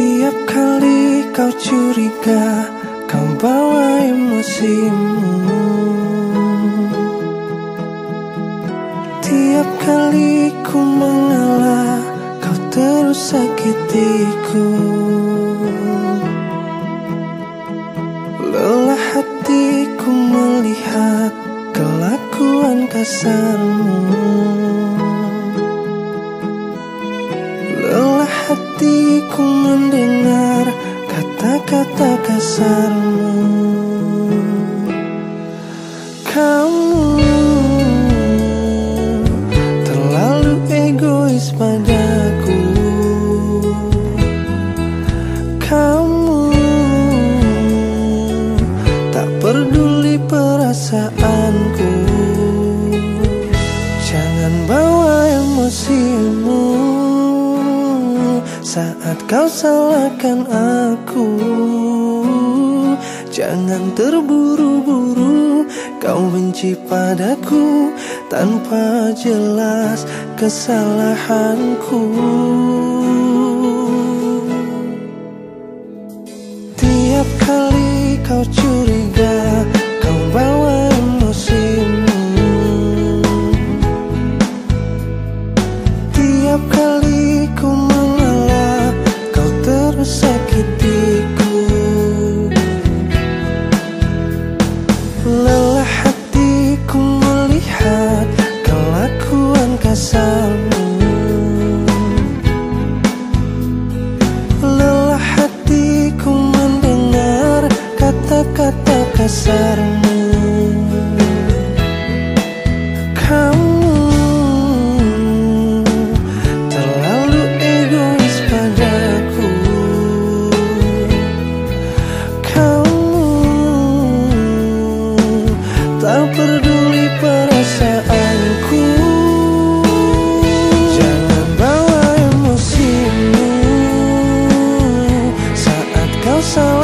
Tiap kali kau curiga Kau bawa emosimu. Tiap kali ku mengalah Kau terus sakitiku. Lelah hatiku melihat Kelakuan kasarmu hatiku mendengar Kata-kata kasarmu. Kamu Terlalu egois padaku. Kamu Tak peduli perasaanku. Jangan bawa emosimu Saat kau salahkan aku Jangan terburu-buru. Kau benci padaku Tanpa jelas kesalahanku. Tiap kali kau curiga kasarmu. Kamu terlalu egois padaku. Kamu tak peduli perasaanku. Jangan bawa emosimu. Saat kau salahkan